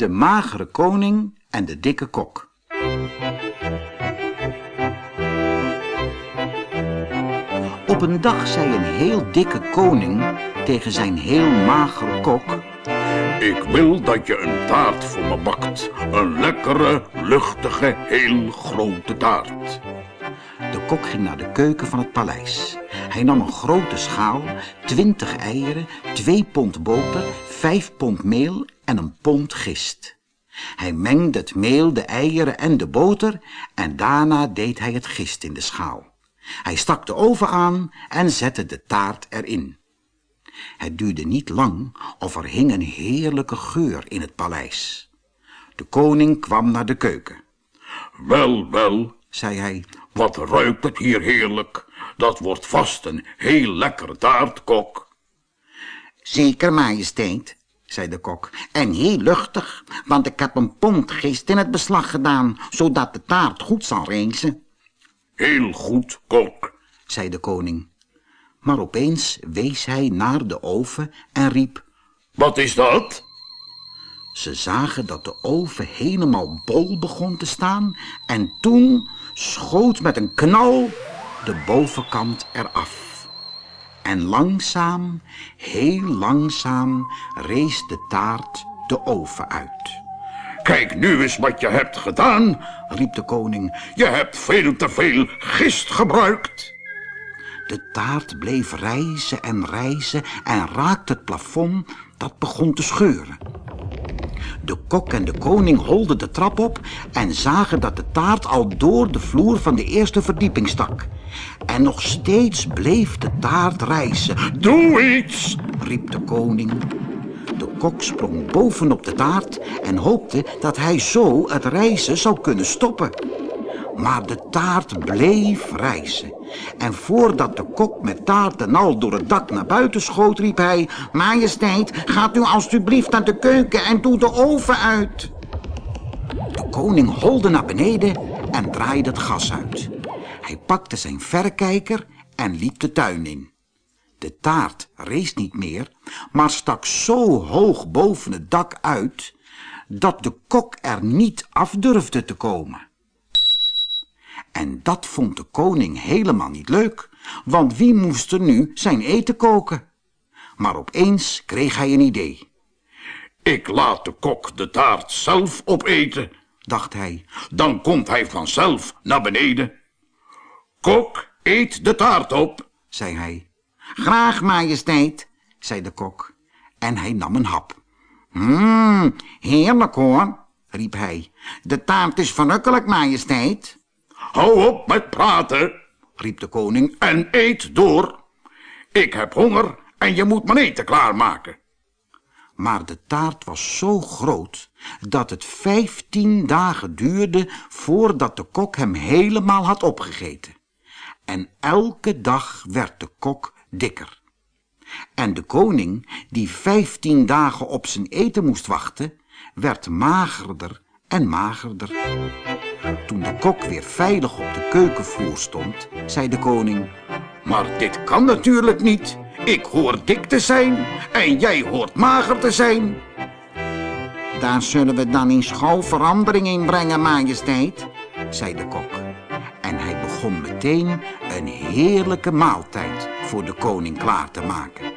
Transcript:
De magere koning en de dikke kok. Op een dag zei een heel dikke koning tegen zijn heel magere kok... Ik wil dat je een taart voor me bakt. Een lekkere, luchtige, heel grote taart. De kok ging naar de keuken van het paleis. Hij nam een grote schaal, twintig eieren, twee pond boter, vijf pond meel en een pond gist. Hij mengde het meel, de eieren en de boter en daarna deed hij het gist in de schaal. Hij stak de oven aan en zette de taart erin. Het duurde niet lang of er hing een heerlijke geur in het paleis. De koning kwam naar de keuken. Wel, wel, zei hij, wat ruikt het hier heerlijk. Dat wordt vast een heel lekkere taart, kok. Zeker, majesteit, zei de kok, en heel luchtig, want ik heb een pond gist in het beslag gedaan, zodat de taart goed zal reizen. Heel goed, kok, zei de koning. Maar opeens wees hij naar de oven en riep... Wat is dat? Ze zagen dat de oven helemaal bol begon te staan en toen schoot met een knal de bovenkant eraf. En langzaam, heel langzaam, rees de taart de oven uit. Kijk nu eens wat je hebt gedaan, riep de koning. Je hebt veel te veel gist gebruikt. De taart bleef rijzen en rijzen en raakte het plafond dat begon te scheuren. De kok en de koning holden de trap op en zagen dat de taart al door de vloer van de eerste verdieping stak. En nog steeds bleef de taart rijzen. Doe iets, riep de koning. De kok sprong bovenop de taart en hoopte dat hij zo het rijzen zou kunnen stoppen. Maar de taart bleef rijzen. En voordat de kok met taart en al door het dak naar buiten schoot, riep hij... Majesteit, gaat u alstublieft naar de keuken en doe de oven uit. De koning holde naar beneden en draaide het gas uit. Hij pakte zijn verrekijker en liep de tuin in. De taart rees niet meer, maar stak zo hoog boven het dak uit... dat de kok er niet af durfde te komen. En dat vond de koning helemaal niet leuk, want wie moest er nu zijn eten koken? Maar opeens kreeg hij een idee. Ik laat de kok de taart zelf opeten, dacht hij. Dan komt hij vanzelf naar beneden. Kok, eet de taart op, zei hij. Graag, majesteit, zei de kok. En hij nam een hap. Mmm, heerlijk hoor, riep hij. De taart is verrukkelijk, majesteit. Hou op met praten, riep de koning, en eet door. Ik heb honger en je moet mijn eten klaarmaken. Maar de taart was zo groot dat het vijftien dagen duurde voordat de kok hem helemaal had opgegeten. En elke dag werd de kok dikker. En de koning, die vijftien dagen op zijn eten moest wachten, werd magerder en magerder. Toen de kok weer veilig op de keukenvloer stond, zei de koning... Maar dit kan natuurlijk niet. Ik hoor dik te zijn en jij hoort mager te zijn. Daar zullen we dan eens gauw verandering in brengen, majesteit, zei de kok. En hij begon meteen een heerlijke maaltijd voor de koning klaar te maken.